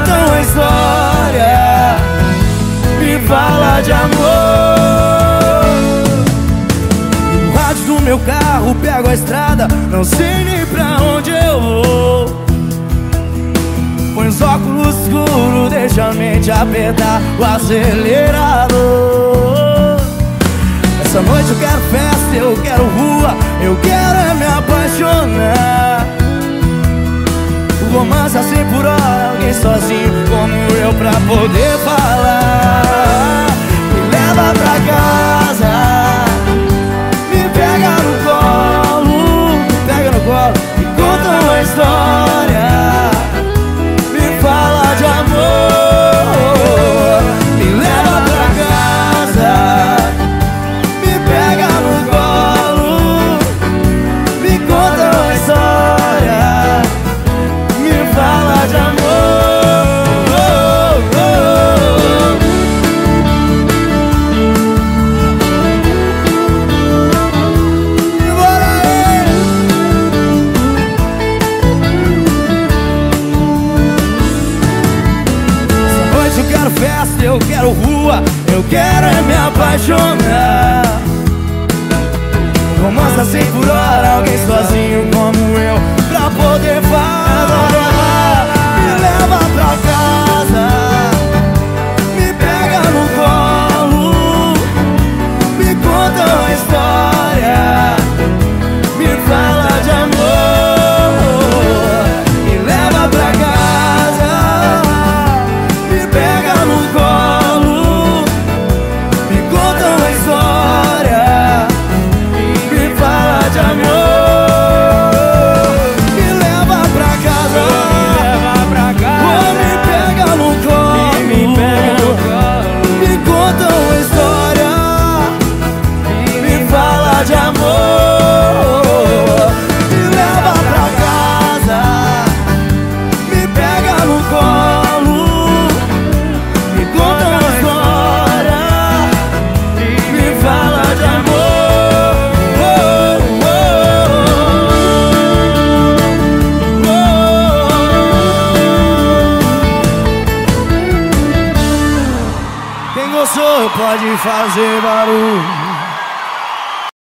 contam a história e fala de amor. No rádio do meu carro pego a estrada, não sei nem pra onde eu vou. Põe os óculos escuros, deixa a mente apertar o acelerador. Essa noite eu quero festa, eu quero rua, eu quero. Sozinho como eu pra poder festa, eu quero rua, eu quero é me apaixonar. Romance assim por hora, alguém sozinho como eu, pra poder de amor. Me leva pra casa Me pega no colo me conta uma história Me fala de amor. Oh, oh, oh. Quem gostou pode fazer barulho